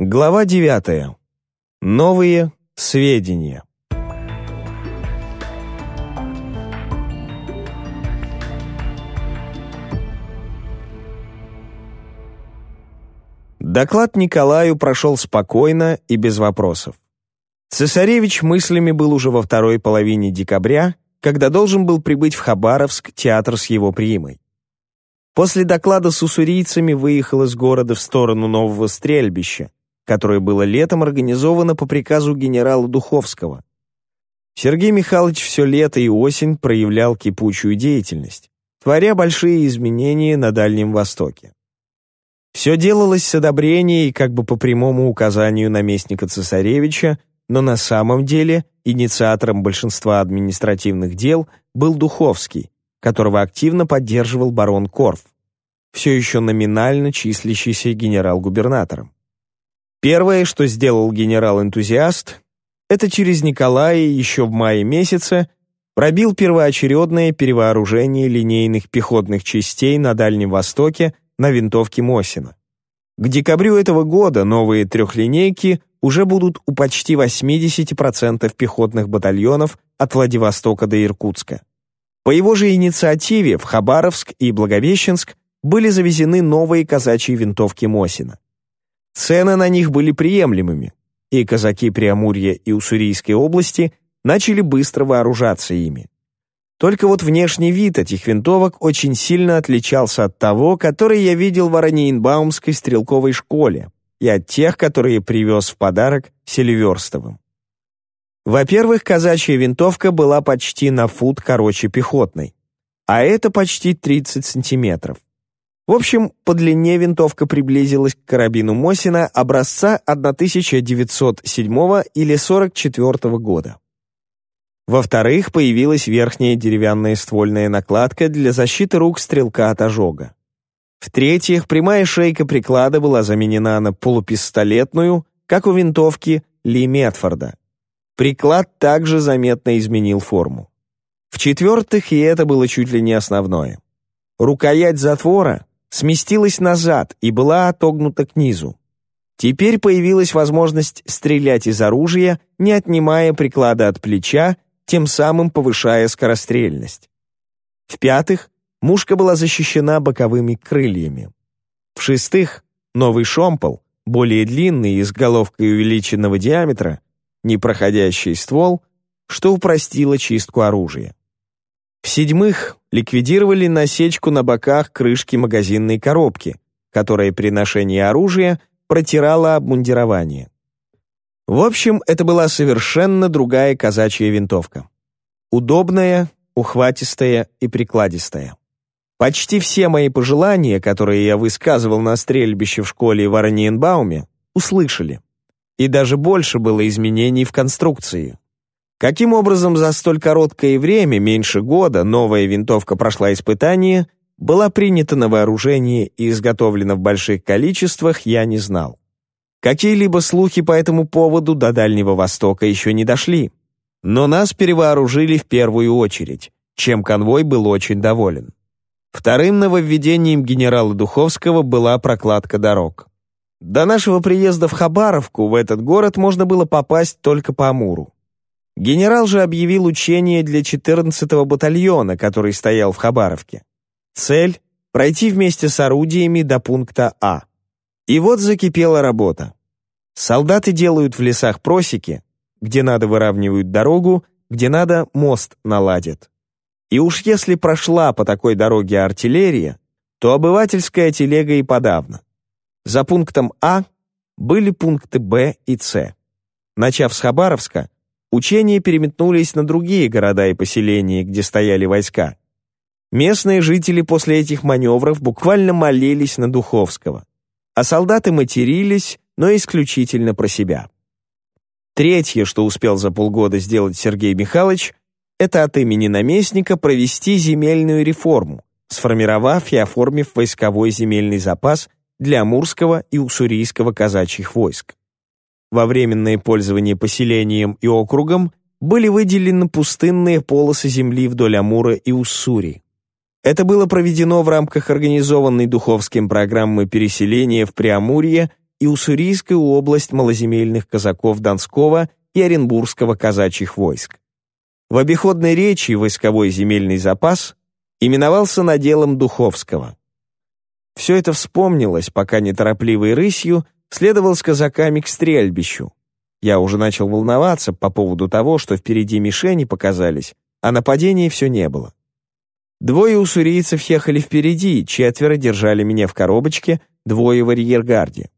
Глава 9. Новые сведения. Доклад Николаю прошел спокойно и без вопросов. Цесаревич мыслями был уже во второй половине декабря, когда должен был прибыть в Хабаровск театр с его приимой. После доклада с уссурийцами выехал из города в сторону нового стрельбища, которое было летом организовано по приказу генерала Духовского. Сергей Михайлович все лето и осень проявлял кипучую деятельность, творя большие изменения на Дальнем Востоке. Все делалось с одобрения и как бы по прямому указанию наместника цесаревича, но на самом деле инициатором большинства административных дел был Духовский, которого активно поддерживал барон Корф, все еще номинально числящийся генерал-губернатором. Первое, что сделал генерал-энтузиаст, это через Николая еще в мае месяце пробил первоочередное перевооружение линейных пехотных частей на Дальнем Востоке на винтовке Мосина. К декабрю этого года новые трехлинейки уже будут у почти 80% пехотных батальонов от Владивостока до Иркутска. По его же инициативе в Хабаровск и Благовещенск были завезены новые казачьи винтовки Мосина. Цены на них были приемлемыми, и казаки Преамурья и Уссурийской области начали быстро вооружаться ими. Только вот внешний вид этих винтовок очень сильно отличался от того, который я видел в Ораниенбаумской стрелковой школе, и от тех, которые привез в подарок Селиверстовым. Во-первых, казачья винтовка была почти на фут короче пехотной, а это почти 30 сантиметров. В общем, по длине винтовка приблизилась к карабину Мосина образца 1907 или 44 года. Во-вторых, появилась верхняя деревянная ствольная накладка для защиты рук стрелка от ожога. В-третьих, прямая шейка приклада была заменена на полупистолетную, как у винтовки Ли Метфорда. Приклад также заметно изменил форму. В-четвертых, и это было чуть ли не основное. Рукоять затвора сместилась назад и была отогнута к низу. Теперь появилась возможность стрелять из оружия, не отнимая приклада от плеча, тем самым повышая скорострельность. В-пятых, мушка была защищена боковыми крыльями. В-шестых, новый шомпол, более длинный и с головкой увеличенного диаметра, непроходящий ствол, что упростило чистку оружия. В-седьмых, ликвидировали насечку на боках крышки магазинной коробки, которая при ношении оружия протирала обмундирование. В общем, это была совершенно другая казачья винтовка. Удобная, ухватистая и прикладистая. Почти все мои пожелания, которые я высказывал на стрельбище в школе в Орниенбауме, услышали. И даже больше было изменений в конструкции. Каким образом за столь короткое время, меньше года, новая винтовка прошла испытание, была принята на вооружение и изготовлена в больших количествах, я не знал. Какие-либо слухи по этому поводу до Дальнего Востока еще не дошли. Но нас перевооружили в первую очередь, чем конвой был очень доволен. Вторым нововведением генерала Духовского была прокладка дорог. До нашего приезда в Хабаровку в этот город можно было попасть только по Амуру. Генерал же объявил учение для 14-го батальона, который стоял в Хабаровке. Цель — пройти вместе с орудиями до пункта А. И вот закипела работа. Солдаты делают в лесах просеки, где надо выравнивают дорогу, где надо мост наладят. И уж если прошла по такой дороге артиллерия, то обывательская телега и подавно. За пунктом А были пункты Б и С. Начав с Хабаровска, Учения переметнулись на другие города и поселения, где стояли войска. Местные жители после этих маневров буквально молились на Духовского, а солдаты матерились, но исключительно про себя. Третье, что успел за полгода сделать Сергей Михайлович, это от имени наместника провести земельную реформу, сформировав и оформив войсковой земельный запас для Амурского и Уссурийского казачьих войск. Во временное пользование поселением и округом были выделены пустынные полосы земли вдоль Амура и Уссури. Это было проведено в рамках организованной Духовским программы переселения в Преамурье и Уссурийскую область малоземельных казаков Донского и Оренбургского казачьих войск. В обиходной речи войсковой земельный запас именовался наделом Духовского. Все это вспомнилось, пока неторопливой рысью следовал с казаками к стрельбищу. Я уже начал волноваться по поводу того, что впереди мишени показались, а нападения все не было. Двое уссурийцев ехали впереди, четверо держали меня в коробочке, двое в арьергарде.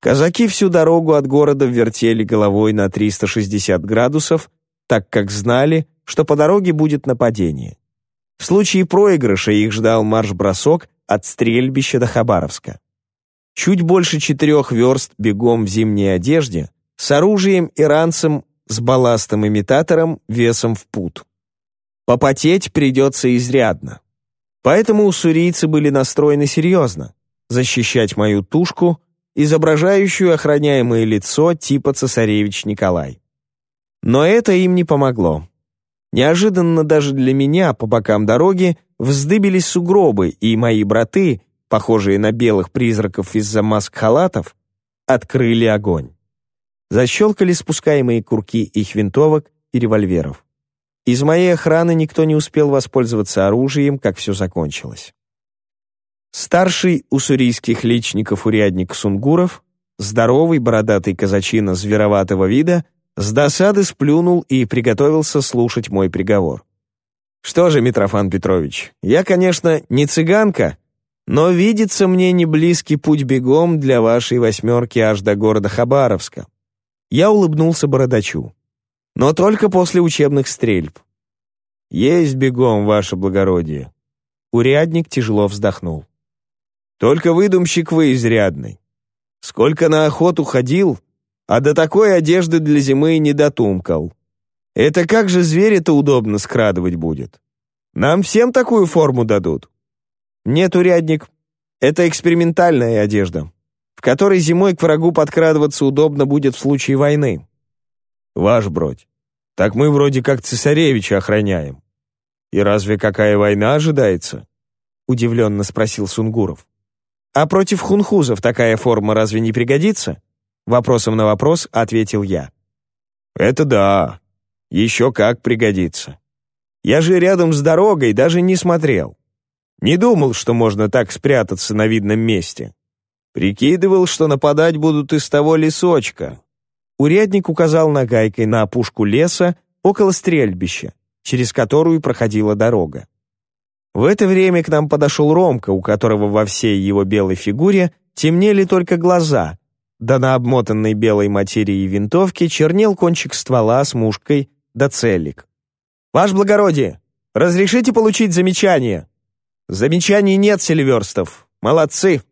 Казаки всю дорогу от города вертели головой на 360 градусов, так как знали, что по дороге будет нападение. В случае проигрыша их ждал марш-бросок от стрельбища до Хабаровска. Чуть больше четырех верст бегом в зимней одежде, с оружием и ранцем, с балластом-имитатором весом в пут. Попотеть придется изрядно. Поэтому уссурийцы были настроены серьезно, защищать мою тушку, изображающую охраняемое лицо типа цесаревич Николай. Но это им не помогло. Неожиданно даже для меня по бокам дороги вздыбились сугробы, и мои браты, похожие на белых призраков из-за маск-халатов, открыли огонь. Защелкали спускаемые курки их винтовок и револьверов. Из моей охраны никто не успел воспользоваться оружием, как все закончилось. Старший уссурийских личников урядник Сунгуров, здоровый бородатый казачина звероватого вида, с досады сплюнул и приготовился слушать мой приговор. «Что же, Митрофан Петрович, я, конечно, не цыганка, но видится мне не близкий путь бегом для вашей восьмерки аж до города Хабаровска». Я улыбнулся бородачу но только после учебных стрельб. Есть бегом, ваше благородие. Урядник тяжело вздохнул. Только выдумщик вы изрядный. Сколько на охоту ходил, а до такой одежды для зимы не дотумкал. Это как же зверя-то удобно скрадывать будет? Нам всем такую форму дадут. Нет, урядник, это экспериментальная одежда, в которой зимой к врагу подкрадываться удобно будет в случае войны. Ваш бродь, так мы вроде как цесаревича охраняем. И разве какая война ожидается? Удивленно спросил Сунгуров. А против хунхузов такая форма разве не пригодится? Вопросом на вопрос ответил я. Это да, еще как пригодится. Я же рядом с дорогой даже не смотрел. Не думал, что можно так спрятаться на видном месте. Прикидывал, что нападать будут из того лесочка, Урядник указал нагайкой на опушку леса около стрельбища, через которую проходила дорога. В это время к нам подошел Ромка, у которого во всей его белой фигуре темнели только глаза, да на обмотанной белой материи винтовки чернел кончик ствола с мушкой да целик. «Ваше благородие, разрешите получить замечание?» «Замечаний нет, Сильверстов. Молодцы.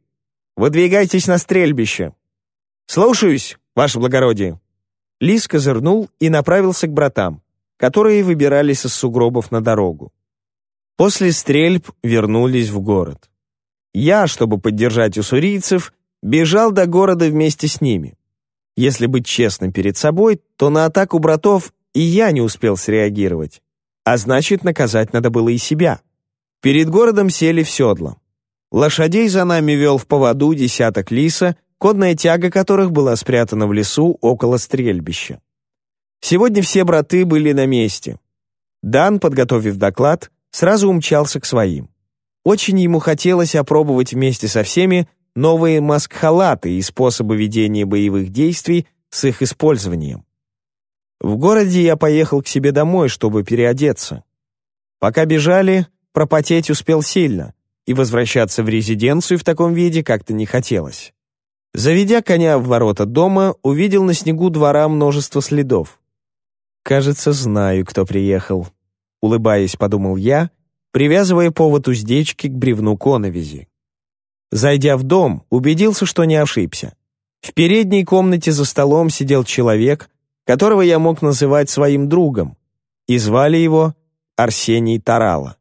Выдвигайтесь на стрельбище». «Слушаюсь, ваше благородие». Лис козырнул и направился к братам, которые выбирались из сугробов на дорогу. После стрельб вернулись в город. Я, чтобы поддержать уссурийцев, бежал до города вместе с ними. Если быть честным перед собой, то на атаку братов и я не успел среагировать. А значит, наказать надо было и себя. Перед городом сели в седло. Лошадей за нами вел в поводу десяток лиса, кодная тяга которых была спрятана в лесу около стрельбища. Сегодня все браты были на месте. Дан, подготовив доклад, сразу умчался к своим. Очень ему хотелось опробовать вместе со всеми новые маск-халаты и способы ведения боевых действий с их использованием. В городе я поехал к себе домой, чтобы переодеться. Пока бежали, пропотеть успел сильно, и возвращаться в резиденцию в таком виде как-то не хотелось. Заведя коня в ворота дома, увидел на снегу двора множество следов. «Кажется, знаю, кто приехал», — улыбаясь, подумал я, привязывая повод уздечки к бревну коновизи. Зайдя в дом, убедился, что не ошибся. В передней комнате за столом сидел человек, которого я мог называть своим другом, и звали его Арсений Тарала.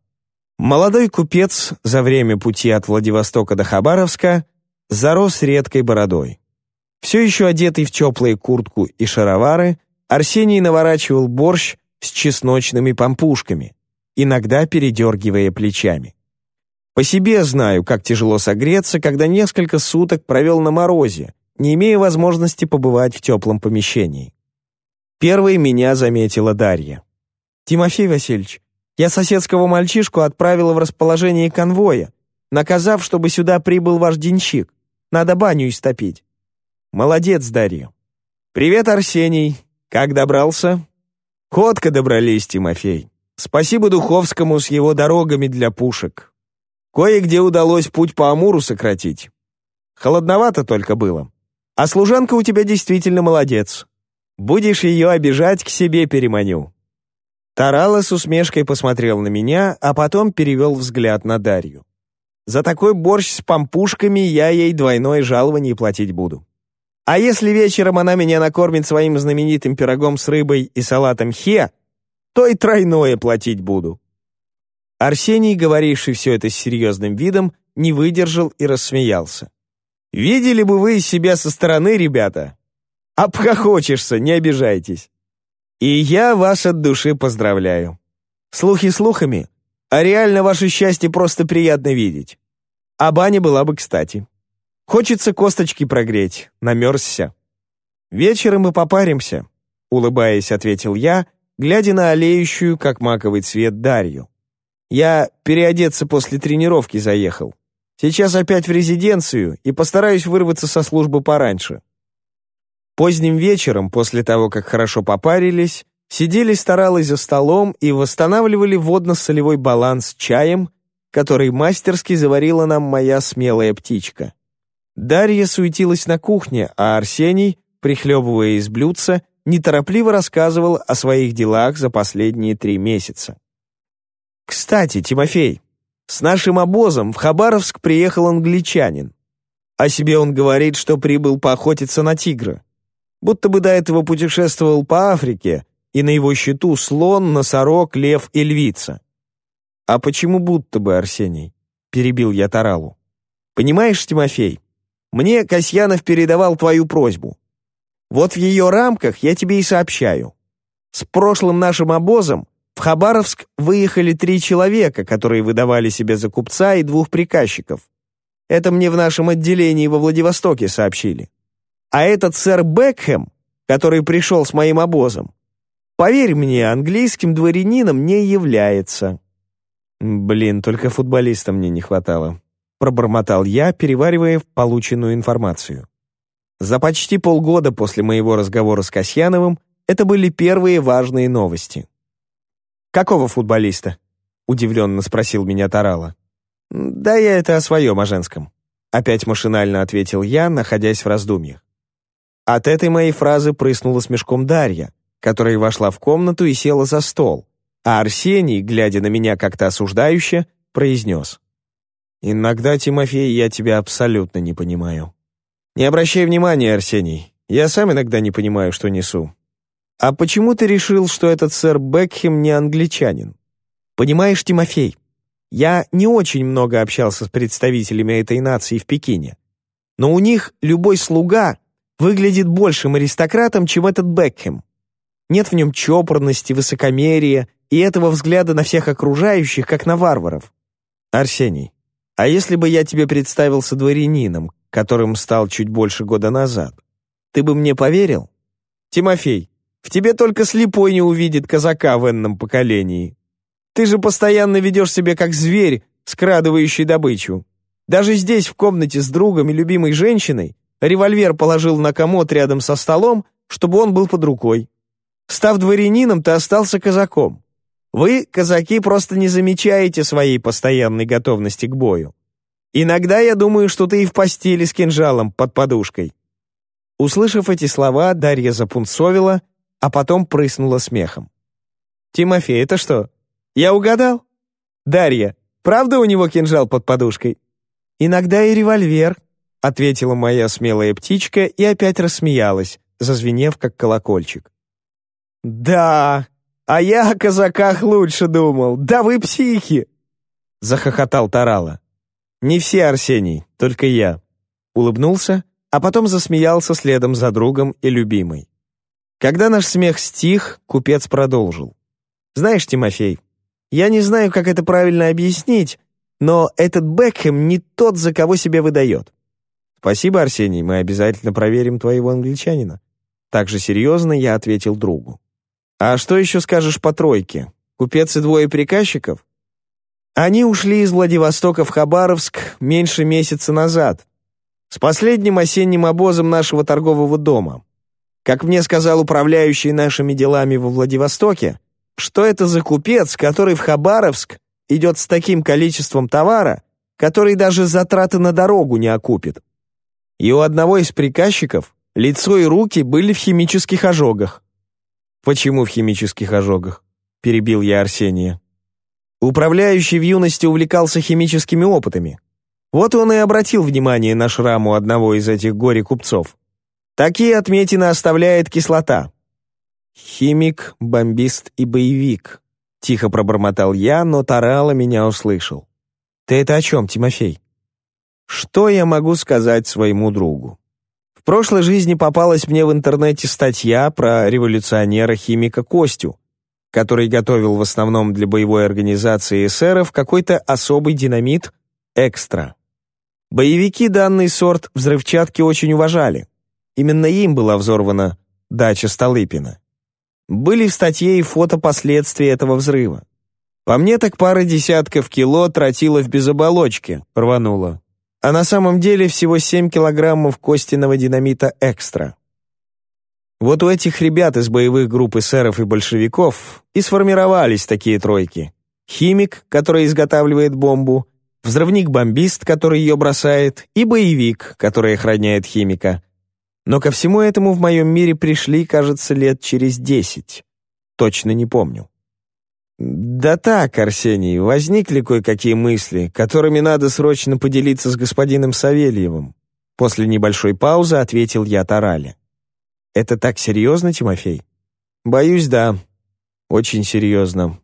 Молодой купец за время пути от Владивостока до Хабаровска зарос редкой бородой. Все еще одетый в теплые куртку и шаровары, Арсений наворачивал борщ с чесночными пампушками, иногда передергивая плечами. По себе знаю, как тяжело согреться, когда несколько суток провел на морозе, не имея возможности побывать в теплом помещении. Первой меня заметила Дарья. «Тимофей Васильевич, я соседского мальчишку отправила в расположение конвоя, наказав, чтобы сюда прибыл ваш денщик. Надо баню истопить». «Молодец, Дарья». «Привет, Арсений. Как добрался?» «Ходко добрались, Тимофей. Спасибо Духовскому с его дорогами для пушек. Кое-где удалось путь по Амуру сократить. Холодновато только было. А служанка у тебя действительно молодец. Будешь ее обижать, к себе переманю». Тарала с усмешкой посмотрел на меня, а потом перевел взгляд на Дарью. «За такой борщ с пампушками я ей двойное жалование платить буду. А если вечером она меня накормит своим знаменитым пирогом с рыбой и салатом хе, то и тройное платить буду». Арсений, говоривший все это с серьезным видом, не выдержал и рассмеялся. «Видели бы вы себя со стороны, ребята? Обхохочешься, не обижайтесь. И я вас от души поздравляю. Слухи слухами, а реально ваше счастье просто приятно видеть. А баня была бы кстати. Хочется косточки прогреть, намерзся. Вечером мы попаримся, улыбаясь, ответил я, глядя на олеющую, как маковый цвет, Дарью. Я переодеться после тренировки заехал. Сейчас опять в резиденцию и постараюсь вырваться со службы пораньше. Поздним вечером, после того, как хорошо попарились, сидели старалась за столом и восстанавливали водно-солевой баланс чаем, который мастерски заварила нам моя смелая птичка. Дарья суетилась на кухне, а Арсений, прихлебывая из блюдца, неторопливо рассказывал о своих делах за последние три месяца. «Кстати, Тимофей, с нашим обозом в Хабаровск приехал англичанин. О себе он говорит, что прибыл поохотиться на тигра. Будто бы до этого путешествовал по Африке, и на его счету слон, носорог, лев и львица. «А почему будто бы, Арсений?» — перебил я Таралу. «Понимаешь, Тимофей, мне Касьянов передавал твою просьбу. Вот в ее рамках я тебе и сообщаю. С прошлым нашим обозом в Хабаровск выехали три человека, которые выдавали себя за купца и двух приказчиков. Это мне в нашем отделении во Владивостоке сообщили. А этот сэр Бекхэм, который пришел с моим обозом, поверь мне, английским дворянином не является. Блин, только футболиста мне не хватало. Пробормотал я, переваривая полученную информацию. За почти полгода после моего разговора с Касьяновым это были первые важные новости. «Какого футболиста?» — удивленно спросил меня Тарала. «Да я это о своем, о женском», — опять машинально ответил я, находясь в раздумьях. От этой моей фразы прыснула смешком Дарья, которая вошла в комнату и села за стол, а Арсений, глядя на меня как-то осуждающе, произнес. «Иногда, Тимофей, я тебя абсолютно не понимаю». «Не обращай внимания, Арсений. Я сам иногда не понимаю, что несу. А почему ты решил, что этот сэр Бекхем не англичанин? Понимаешь, Тимофей, я не очень много общался с представителями этой нации в Пекине. Но у них любой слуга выглядит большим аристократом, чем этот Бекхем. Нет в нем чопорности, высокомерия и этого взгляда на всех окружающих, как на варваров. Арсений, а если бы я тебе представился дворянином, которым стал чуть больше года назад, ты бы мне поверил? Тимофей, в тебе только слепой не увидит казака в энном поколении. Ты же постоянно ведешь себя как зверь, скрадывающий добычу. Даже здесь, в комнате с другом и любимой женщиной, револьвер положил на комод рядом со столом, чтобы он был под рукой. Став дворянином, ты остался казаком. Вы, казаки, просто не замечаете своей постоянной готовности к бою. Иногда я думаю, что ты и в постели с кинжалом под подушкой». Услышав эти слова, Дарья запунцовила, а потом прыснула смехом. «Тимофей, это что, я угадал? Дарья, правда у него кинжал под подушкой?» «Иногда и револьвер», — ответила моя смелая птичка и опять рассмеялась, зазвенев как колокольчик. «Да, а я о казаках лучше думал. Да вы психи!» Захохотал Тарала. «Не все, Арсений, только я». Улыбнулся, а потом засмеялся следом за другом и любимой. Когда наш смех стих, купец продолжил. «Знаешь, Тимофей, я не знаю, как это правильно объяснить, но этот Бекхэм не тот, за кого себя выдает. Спасибо, Арсений, мы обязательно проверим твоего англичанина. Так же серьезно я ответил другу. А что еще скажешь по тройке? Купец и двое приказчиков? Они ушли из Владивостока в Хабаровск меньше месяца назад, с последним осенним обозом нашего торгового дома. Как мне сказал управляющий нашими делами во Владивостоке, что это за купец, который в Хабаровск идет с таким количеством товара, который даже затраты на дорогу не окупит. И у одного из приказчиков лицо и руки были в химических ожогах. «Почему в химических ожогах?» — перебил я Арсения. Управляющий в юности увлекался химическими опытами. Вот он и обратил внимание на шрам у одного из этих горе-купцов. Такие отметины оставляет кислота. «Химик, бомбист и боевик», — тихо пробормотал я, но Тарала меня услышал. «Ты это о чем, Тимофей?» Что я могу сказать своему другу? В прошлой жизни попалась мне в интернете статья про революционера-химика Костю, который готовил в основном для боевой организации эсеров какой-то особый динамит «Экстра». Боевики данный сорт взрывчатки очень уважали. Именно им была взорвана дача Столыпина. Были в статье и фото последствий этого взрыва. По мне так пара десятков кило тротила без оболочки, рвануло. А на самом деле всего 7 килограммов костяного динамита экстра. Вот у этих ребят из боевых групп эсеров и большевиков и сформировались такие тройки. Химик, который изготавливает бомбу, взрывник-бомбист, который ее бросает, и боевик, который охраняет химика. Но ко всему этому в моем мире пришли, кажется, лет через десять. Точно не помню. «Да так, Арсений, возникли кое-какие мысли, которыми надо срочно поделиться с господином Савельевым». После небольшой паузы ответил я Тарале. Это так серьезно, Тимофей? Боюсь, да. Очень серьезно.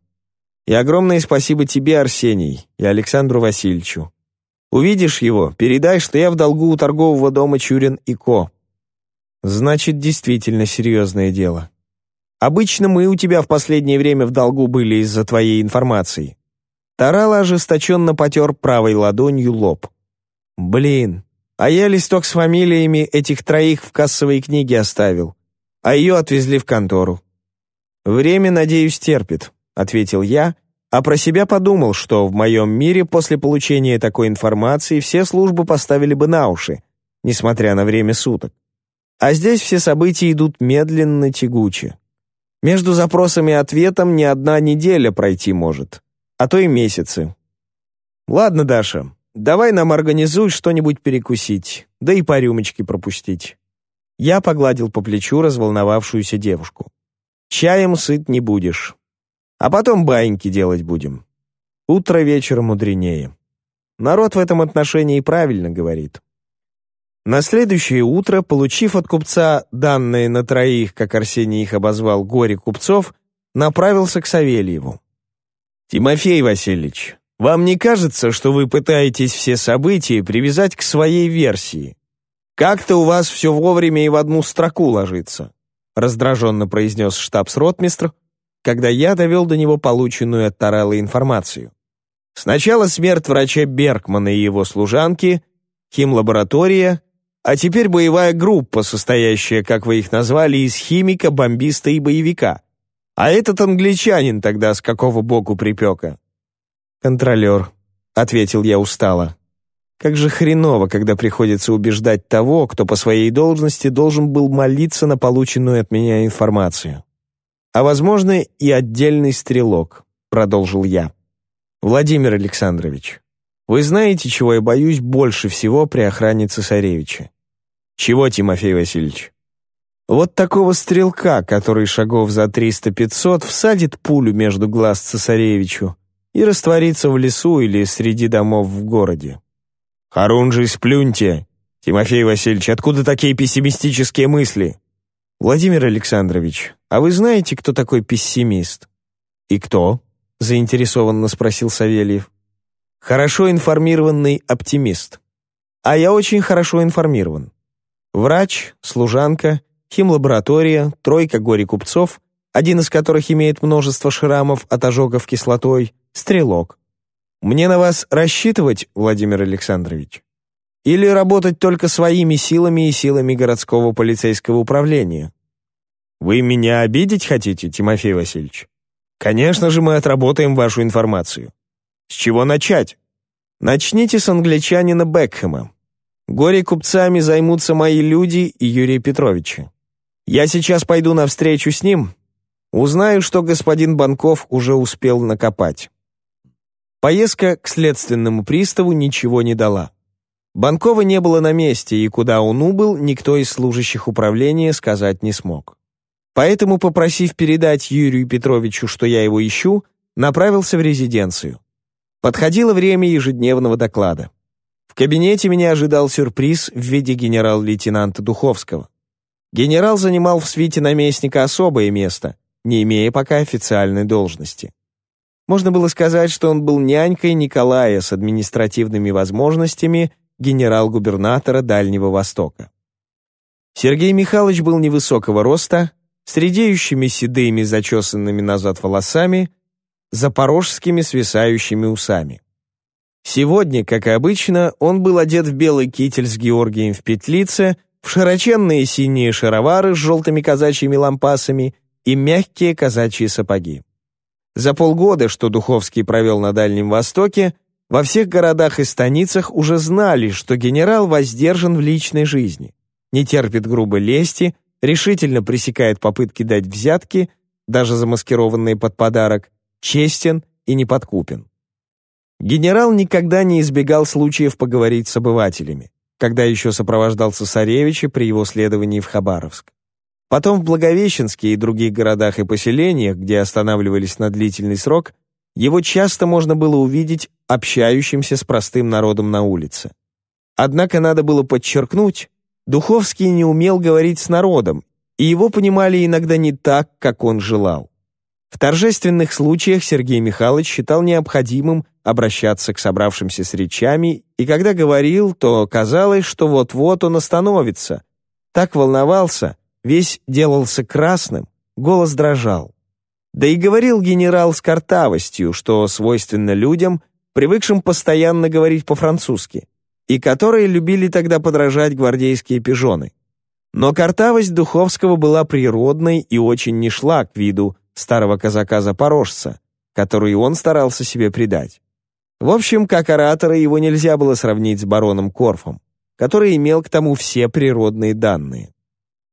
И огромное спасибо тебе, Арсений, и Александру Васильевичу. Увидишь его, передай, что я в долгу у торгового дома Чурин и Ко. Значит, действительно серьезное дело. Обычно мы у тебя в последнее время в долгу были из-за твоей информации. Тарала ожесточенно потер правой ладонью лоб. Блин, а я листок с фамилиями этих троих в кассовой книге оставил, а ее отвезли в контору. «Время, надеюсь, терпит», — ответил я, а про себя подумал, что в моем мире после получения такой информации все службы поставили бы на уши, несмотря на время суток. А здесь все события идут медленно, тягуче. Между запросом и ответом не одна неделя пройти может, а то и месяцы. Ладно, Даша, Давай нам организуй что-нибудь перекусить, да и по рюмочке пропустить». Я погладил по плечу разволновавшуюся девушку. «Чаем сыт не будешь. А потом баиньки делать будем. Утро вечера мудренее. Народ в этом отношении правильно говорит». На следующее утро, получив от купца данные на троих, как Арсений их обозвал, горе купцов, направился к Савельеву. «Тимофей Васильевич, вам не кажется, что вы пытаетесь все события привязать к своей версии? Как-то у вас все вовремя и в одну строку ложится», раздраженно произнес штабс-ротмистр, когда я довел до него полученную от Тарелла информацию. Сначала смерть врача Беркмана и его служанки, химлаборатория, а теперь боевая группа, состоящая, как вы их назвали, из химика, бомбиста и боевика. А этот англичанин тогда с какого боку припека? «Контролер», — ответил я устало. «Как же хреново, когда приходится убеждать того, кто по своей должности должен был молиться на полученную от меня информацию. А, возможно, и отдельный стрелок», — продолжил я. «Владимир Александрович, вы знаете, чего я боюсь больше всего при охране цесаревича?» «Чего, Тимофей Васильевич?» Вот такого стрелка, который шагов за триста-пятьсот всадит пулю между глаз цесаревичу, и раствориться в лесу или среди домов в городе. «Харунжий, сплюньте! Тимофей Васильевич, откуда такие пессимистические мысли?» «Владимир Александрович, а вы знаете, кто такой пессимист?» «И кто?» — заинтересованно спросил Савельев. «Хорошо информированный оптимист. А я очень хорошо информирован. Врач, служанка, химлаборатория, тройка горе-купцов, один из которых имеет множество шрамов от ожогов кислотой, стрелок. Мне на вас рассчитывать, Владимир Александрович?» Или работать только своими силами и силами городского полицейского управления? Вы меня обидеть хотите, Тимофей Васильевич? Конечно же, мы отработаем вашу информацию. С чего начать? Начните с англичанина Бекхэма. Горе-купцами займутся мои люди и Юрий Петрович. Я сейчас пойду на встречу с ним, узнаю, что господин Банков уже успел накопать. Поездка к следственному приставу ничего не дала. Банкова не было на месте, и куда он убыл, никто из служащих управления сказать не смог. Поэтому, попросив передать Юрию Петровичу, что я его ищу, направился в резиденцию. Подходило время ежедневного доклада. В кабинете меня ожидал сюрприз в виде генерал-лейтенанта Духовского. Генерал занимал в свите наместника особое место, не имея пока официальной должности. Можно было сказать, что он был нянькой Николая с административными возможностями генерал-губернатора Дальнего Востока. Сергей Михайлович был невысокого роста, с редеющими седыми зачесанными назад волосами, запорожскими свисающими усами. Сегодня, как и обычно, он был одет в белый китель с Георгием в петлице, в широченные синие шаровары с желтыми казачьими лампасами и мягкие казачьи сапоги. За полгода, что Духовский провел на Дальнем Востоке, во всех городах и станицах уже знали, что генерал воздержан в личной жизни, не терпит грубой лести, решительно пресекает попытки дать взятки, даже замаскированные под подарок, честен и неподкупен. Генерал никогда не избегал случаев поговорить с обывателями, когда еще сопровождал цесаревича при его следовании в Хабаровск. Потом в Благовещенске и других городах и поселениях, где останавливались на длительный срок, его часто можно было увидеть общающимся с простым народом на улице. Однако надо было подчеркнуть, Духовский не умел говорить с народом, и его понимали иногда не так, как он желал. В торжественных случаях Сергей Михайлович считал необходимым обращаться к собравшимся с речами, и когда говорил, то казалось, что вот-вот он остановится. Так волновался, весь делался красным, голос дрожал. Да и говорил генерал с картавостью, что свойственно людям, привыкшим постоянно говорить по-французски, и которые любили тогда подражать гвардейские пижоны. Но картавость Духовского была природной и очень не шла к виду старого казака-запорожца, который он старался себе придать. В общем, как оратора его нельзя было сравнить с бароном Корфом, который имел к тому все природные данные.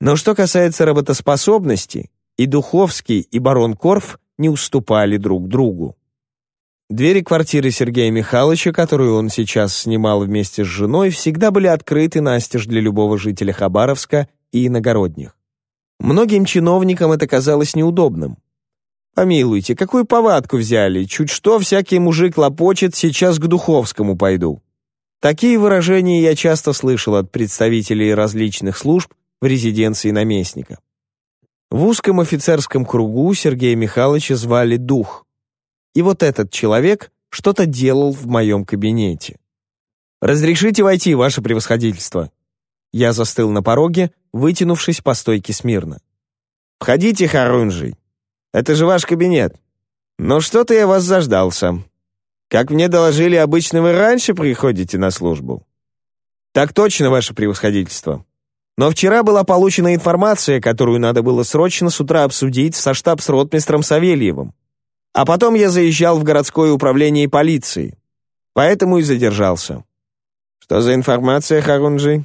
Но что касается работоспособности, и Духовский, и барон Корф не уступали друг другу. Двери квартиры Сергея Михайловича, которую он сейчас снимал вместе с женой, всегда были открыты настежь для любого жителя Хабаровска и иногородних. Многим чиновникам это казалось неудобным. «Помилуйте, какую повадку взяли? Чуть что, всякий мужик лопочет, сейчас к Духовскому пойду». Такие выражения я часто слышал от представителей различных служб в резиденции наместника. В узком офицерском кругу Сергея Михайловича звали Дух. И вот этот человек что-то делал в моем кабинете. «Разрешите войти, ваше превосходительство?» Я застыл на пороге, вытянувшись по стойке смирно. «Входите, Харунжий. Это же ваш кабинет. Но что-то я вас заждался. Как мне доложили, обычно вы раньше приходите на службу». «Так точно, ваше превосходительство», но вчера была получена информация, которую надо было срочно с утра обсудить со штабс-ротмистром Савельевым. А потом я заезжал в городское управление полиции. Поэтому и задержался. Что за информация, Харунжи?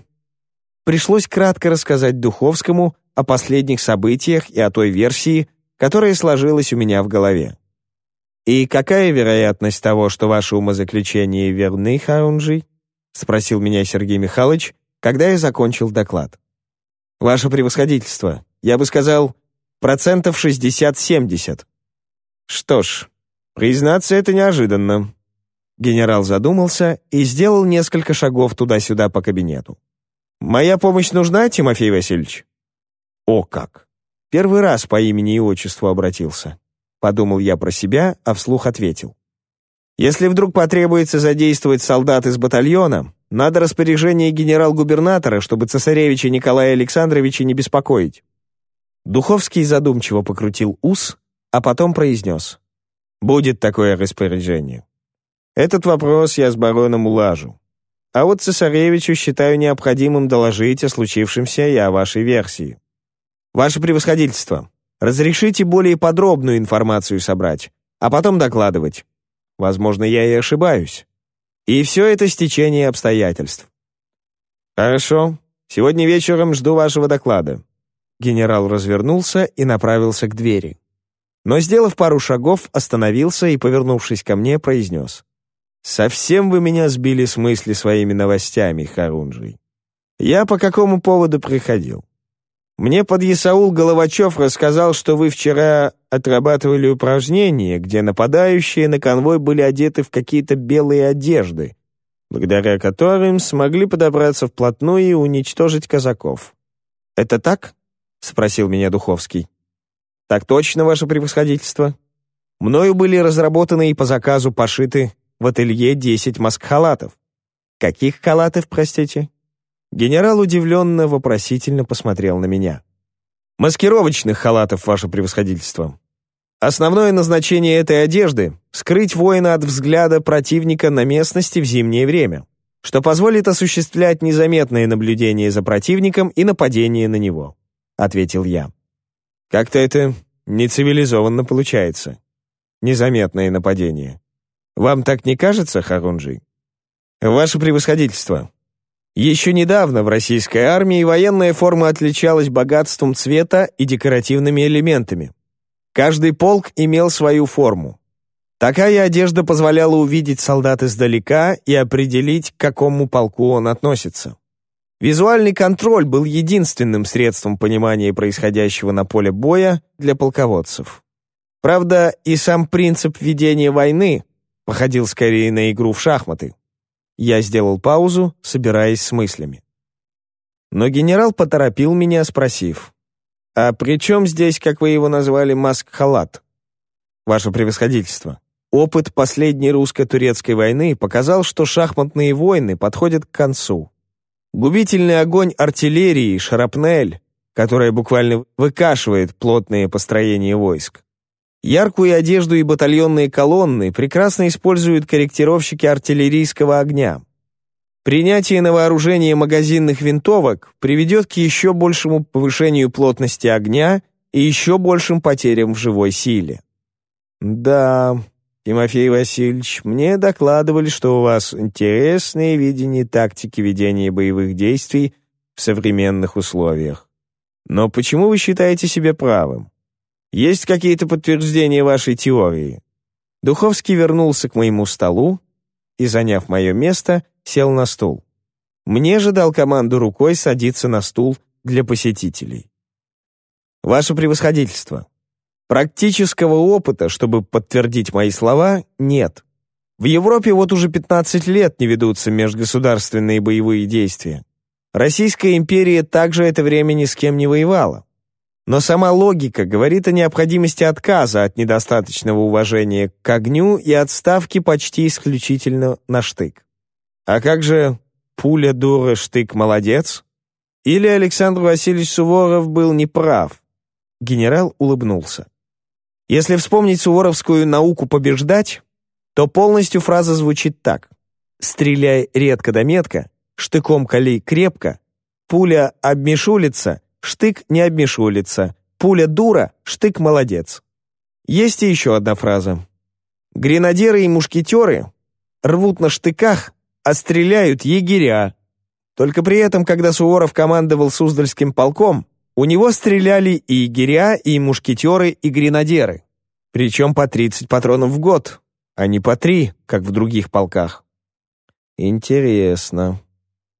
Пришлось кратко рассказать Духовскому о последних событиях и о той версии, которая сложилась у меня в голове. «И какая вероятность того, что ваши умозаключения верны, Харунжи?» — спросил меня Сергей Михайлович, когда я закончил доклад. Ваше превосходительство, я бы сказал, процентов 60-70. Что ж, признаться, это неожиданно. Генерал задумался и сделал несколько шагов туда-сюда по кабинету. «Моя помощь нужна, Тимофей Васильевич?» «О как! Первый раз по имени и отчеству обратился». Подумал я про себя, а вслух ответил. «Если вдруг потребуется задействовать солдат из батальона, надо распоряжение генерал-губернатора, чтобы цесаревича Николая Александровича не беспокоить». Духовский задумчиво покрутил ус, а потом произнес. «Будет такое распоряжение. Этот вопрос я с бароном улажу. а вот цесаревичу считаю необходимым доложить о случившемся и о вашей версии. Ваше превосходительство, разрешите более подробную информацию собрать, а потом докладывать. Возможно, я и ошибаюсь. И все это стечение обстоятельств. Хорошо, сегодня вечером жду вашего доклада. Генерал развернулся и направился к двери. Но, сделав пару шагов, остановился и, повернувшись ко мне, произнес. «Совсем вы меня сбили с мысли своими новостями, Харунжий. Я по какому поводу приходил? Мне подъясаул Головачев рассказал, что вы вчера отрабатывали упражнения, где нападающие на конвой были одеты в какие-то белые одежды, благодаря которым смогли подобраться вплотную и уничтожить казаков. «Это так?» — спросил меня Духовский. «Так точно, ваше превосходительство. Мною были разработаны и по заказу пошиты в ателье 10 маск-халатов». «Каких халатов, простите?» Генерал удивленно, вопросительно посмотрел на меня. «Маскировочных халатов, ваше превосходительство. Основное назначение этой одежды — скрыть воина от взгляда противника на местности в зимнее время, что позволит осуществлять незаметное наблюдение за противником и нападение на него», — ответил я. Как-то это нецивилизованно получается. Незаметное нападение. Вам так не кажется, Харунжи? Ваше превосходительство. Еще недавно в российской армии военная форма отличалась богатством цвета и декоративными элементами. Каждый полк имел свою форму. Такая одежда позволяла увидеть солдат издалека и определить, к какому полку он относится. Визуальный контроль был единственным средством понимания происходящего на поле боя для полководцев. Правда, и сам принцип ведения войны походил скорее на игру в шахматы. Я сделал паузу, собираясь с мыслями. Но генерал поторопил меня, спросив, «А при чем здесь, как вы его назвали, маск-халат?» «Ваше превосходительство, опыт последней русско-турецкой войны показал, что шахматные войны подходят к концу. Губительный огонь артиллерии, шарапнель, которая буквально выкашивает плотные построения войск. Яркую одежду и батальонные колонны прекрасно используют корректировщики артиллерийского огня. Принятие на вооружение магазинных винтовок приведет к еще большему повышению плотности огня и еще большим потерям в живой силе. Да, «Тимофей Васильевич, мне докладывали, что у вас интересное видение тактики ведения боевых действий в современных условиях. Но почему вы считаете себя правым? Есть какие-то подтверждения вашей теории?» Духовский вернулся к моему столу и, заняв мое место, сел на стул. Мне же дал команду рукой садиться на стул для посетителей. «Ваше превосходительство, Практического опыта, чтобы подтвердить мои слова, нет. В Европе вот уже 15 лет не ведутся межгосударственные боевые действия. Российская империя также это время ни с кем не воевала. Но сама логика говорит о необходимости отказа от недостаточного уважения к огню и отставки почти исключительно на штык. А как же пуля дура, штык молодец? Или Александр Васильевич Суворов был неправ? Генерал улыбнулся. Если вспомнить суворовскую науку побеждать, то полностью фраза звучит так. «Стреляй редко да метко, штыком кали крепко, пуля обмешулится, штык не обмешулится, пуля дура, штык молодец». Есть и еще одна фраза. «Гренадеры и мушкетеры рвут на штыках, а стреляют егеря». Только при этом, когда Суворов командовал Суздальским полком, у него стреляли и егеря, и мушкетеры, и гренадеры. Причем по 30 патронов в год, а не по три, как в других полках. Интересно.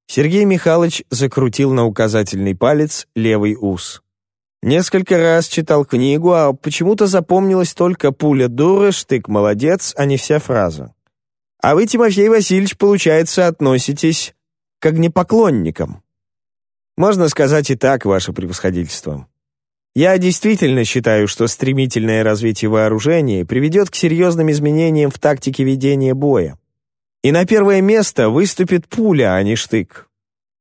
Сергей Михайлович закрутил на указательный палец левый ус. Несколько раз читал книгу, а почему-то запомнилась только пуля дура, штык молодец, а не вся фраза. А вы, Тимофей Васильевич, получается, относитесь к огнепоклонникам. Можно сказать и так, ваше превосходительство. Я действительно считаю, что стремительное развитие вооружения приведет к серьезным изменениям в тактике ведения боя. И на первое место выступит пуля, а не штык.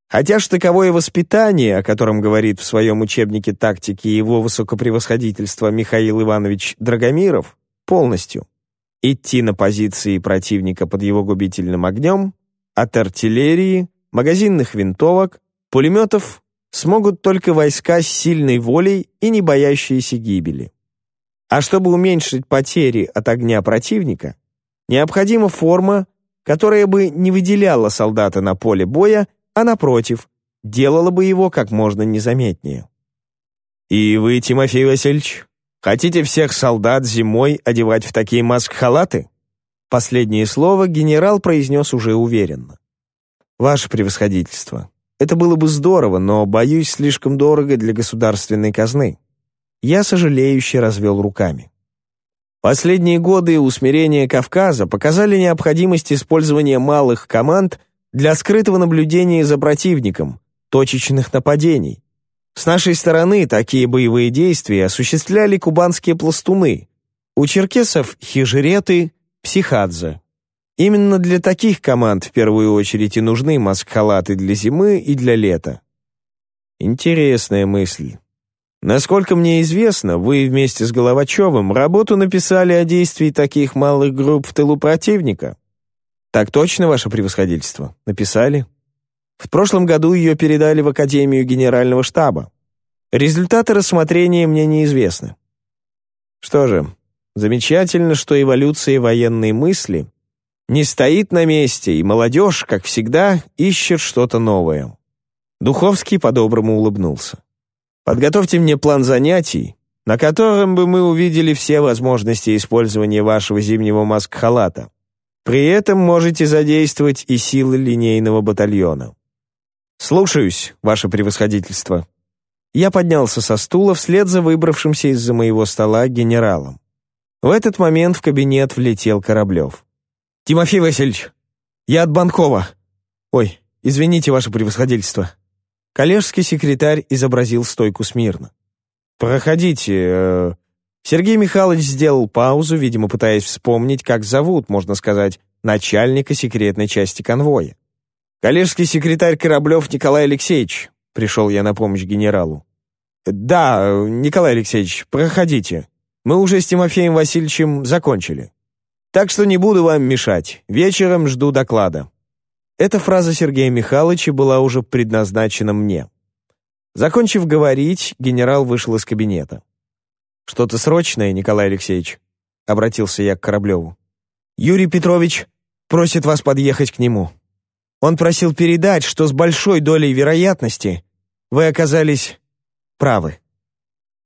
Хотя штыковое воспитание, о котором говорит в своем учебнике тактики его высокопревосходительство Михаил Иванович Драгомиров, полностью идти на позиции противника под его губительным огнем, от артиллерии, магазинных винтовок, пулеметов смогут только войска с сильной волей и не боящиеся гибели. А чтобы уменьшить потери от огня противника, необходима форма, которая бы не выделяла солдата на поле боя, а напротив, делала бы его как можно незаметнее. «И вы, Тимофей Васильевич, хотите всех солдат зимой одевать в такие маск-халаты?» Последнее слово генерал произнес уже уверенно. «Ваше превосходительство, это было бы здорово, но, боюсь, слишком дорого для государственной казны». Я сожалеюще развел руками. Последние годы усмирения Кавказа показали необходимость использования малых команд для скрытого наблюдения за противником, точечных нападений. С нашей стороны такие боевые действия осуществляли кубанские пластуны, у черкесов — хижиреты, психадзе. Именно для таких команд в первую очередь и нужны маскхалаты для зимы и для лета. Интересная мысль. Насколько мне известно, вы вместе с Головачевым работу написали о действии таких малых групп в тылу противника. Так точно, ваше превосходительство? Написали? В прошлом году ее передали в Академию Генерального штаба. Результаты рассмотрения мне неизвестны. Что же, замечательно, что эволюция военной мысли не стоит на месте, и молодежь, как всегда, ищет что-то новое. Духовский по-доброму улыбнулся. «Подготовьте мне план занятий, на котором бы мы увидели все возможности использования вашего зимнего маск-халата. При этом можете задействовать и силы линейного батальона. «Слушаюсь, ваше превосходительство». Я поднялся со стула вслед за выбравшимся из-за моего стола генералом. В этот момент в кабинет влетел Кораблев. «Тимофей Васильевич, я от Банкова. Ой, извините, ваше превосходительство». Коллежский секретарь изобразил стойку смирно. «Проходите». Э, Сергей Михайлович сделал паузу, видимо, пытаясь вспомнить, как зовут, можно сказать, начальника секретной части конвоя. «Коллежский секретарь Кораблев Николай Алексеевич», — пришел я на помощь генералу. «Да, Николай Алексеевич, проходите. Мы уже с Тимофеем Васильевичем закончили. Так что не буду вам мешать. Вечером жду доклада». Эта фраза Сергея Михайловича была уже предназначена мне. Закончив говорить, генерал вышел из кабинета. «Что-то срочное, Николай Алексеевич?» — обратился я к Кораблеву. «Юрий Петрович просит вас подъехать к нему». Он просил передать, что с большой долей вероятности вы оказались правы.